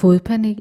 fodpanel.